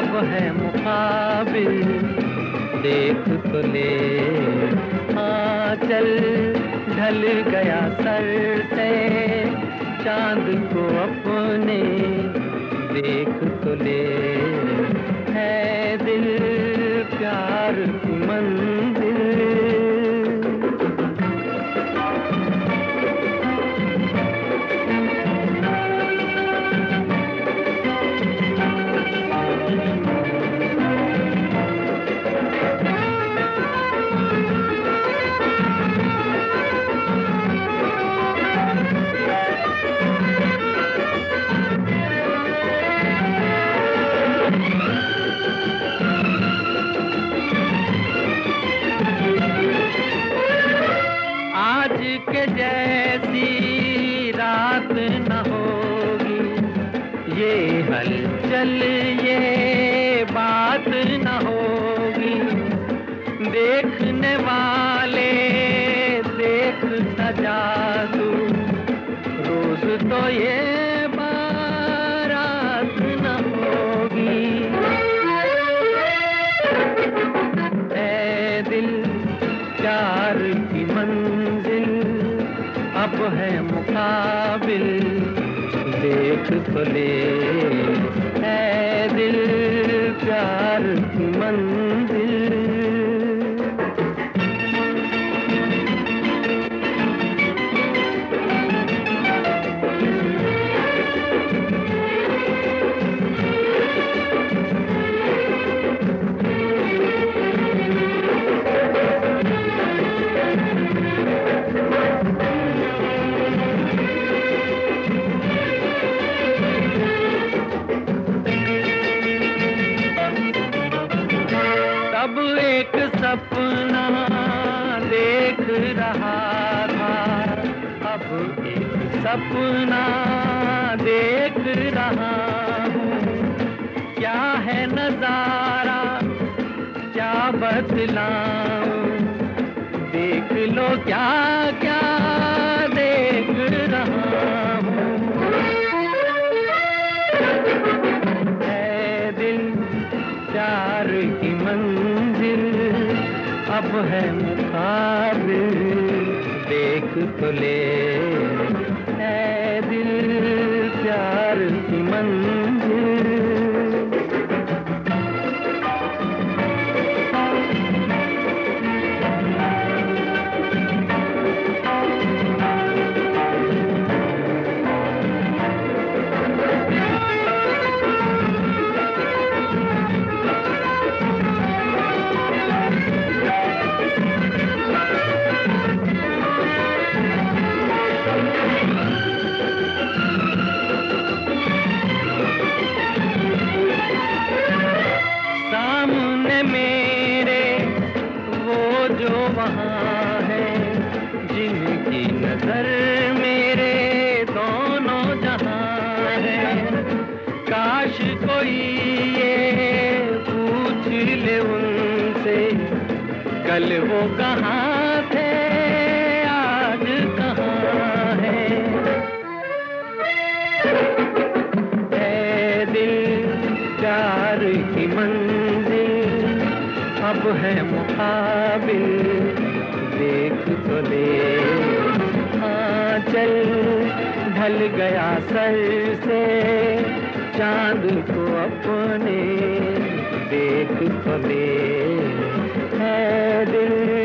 अब है मुकाबिल। देख तो ले। हाँ चल, ढल गया सर से। चाँद को अपने, देख तो ले। है दिल प्यार की मंजिल। हलचल ये बात न होगी। देखने वाले देख सजा तू। रोज तो ये न होगी। दिल की मंजिल अब है मुकाबिल। देख तो एक सपना देख रहा हूँ। क्या है नज़ारा? क्या बतलाऊं देख लो क्या क्या देख रहा हूँ। दिल प्यार की मंजिल, अब है मुकाबिल। देख तो ले मेरे, वो जो वहाँ है, जिनकी नज़र मेरे दोनों जहाँ है। काश कोई ये पूछ ले उनसे, कल वो कहाँ थे अब है मुकाबिल, देख तो ले। हाँ, चल, ढल गया सर से, चाँद को अपने, देख तो ले। है दिल